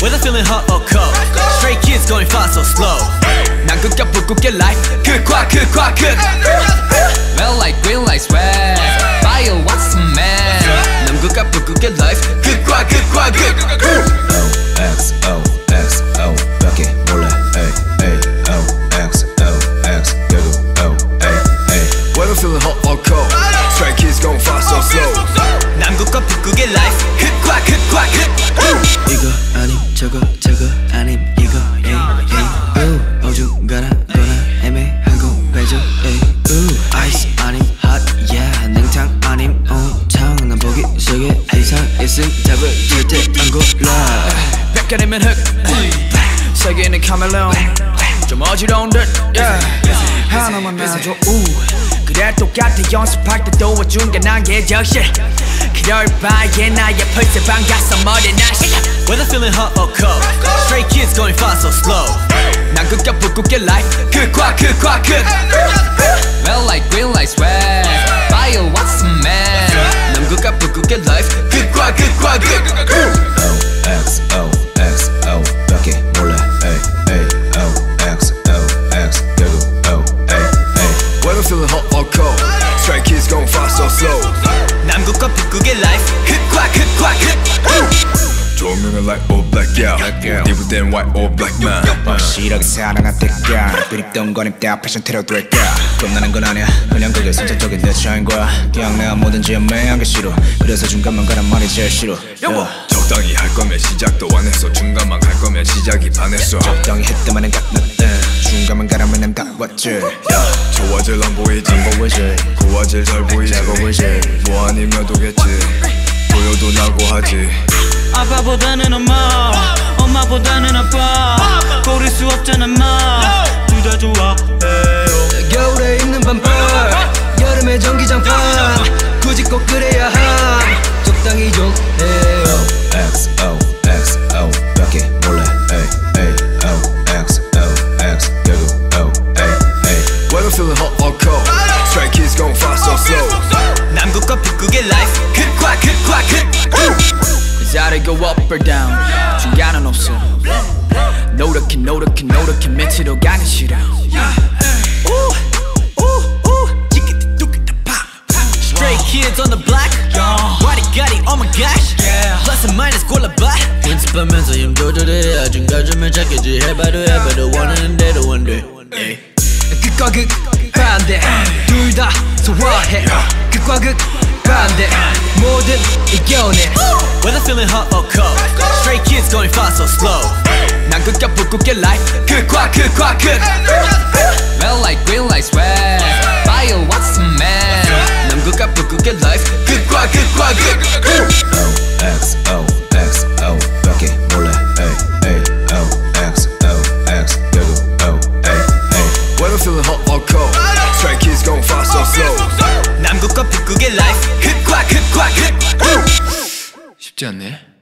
Whether feeling hot or cold Stray Kids going fast or slow. 난 끝과 get life. 극과 극과 good. Well, like green like sweat Fire, what's the man. 난 끝과 get life. 극과 극과 good. 굿락 백개리면 흙 세계인의 카멜레온 좀 어지러운 듯 yeah. 하나만 놔줘 우 그래 똑같아 연습할 때 도와준 게난 예적실 그럴 바에 나의 펄스 반가서 머리 나시. Whether feeling hot or cold. Stray Kids going fast or slow. 난 극과 불꽃게 life. 극과 극과 극. Red light green light sweat Fire what's the man 난 극과 불꽃게 life. 극과 극과 극. Stray kids going fast or slow. 남극과 북극의 life. 극과 극과 극. 조명은 like all black yeah. White or black man 확실하게 사랑한 때가 그립던 거님 때 패션 테러 될까 겁나는 건 아니야. 그냥 그게 선천적인 내 차인 거야. 그냥 내가 뭐든지 연매한 게 싫어. 그래서 중간만 가란 말이 제일 싫어. yeah. 적당히 할 거면 시작도 안 했어. 중간만 갈 거면 시작이 반했어. 적당히 했더만은 갓났대 중간만 가라면 난 다 왔지 좋아질 안 보이지? 보이지 고화질 잘 보이지? 잘 보이지 뭐 아니면 도겠지? 보여도 나고 하지. 아빠보다는 엄마 엄마보다는 아빠. 고를 수 없잖아 마둘 다 좋아. 겨울에 입는 반팔 여름에 전기장판. 굳이 꼭 그래야 자리 go up or down 중간은 없어 노력해 노력해 노력해 밑으로 가기 싫어 우, 우, 우, 찌끼띠 파. Stray kids on the block Body got it, oh my gosh Plus and minus 골라봐 연습하면서 힘 조절해 중간쯤에 찾겠지 해봐도 해봐도 원하는 대로 원돼 극과 극 반대 둘 다 소화해 극과 극 반대 모든 이겨내 Whether feeling hot or cold Stray Kids going fast or slow. 난 극과 북극의 life. 극과 극과 극 じゃあね。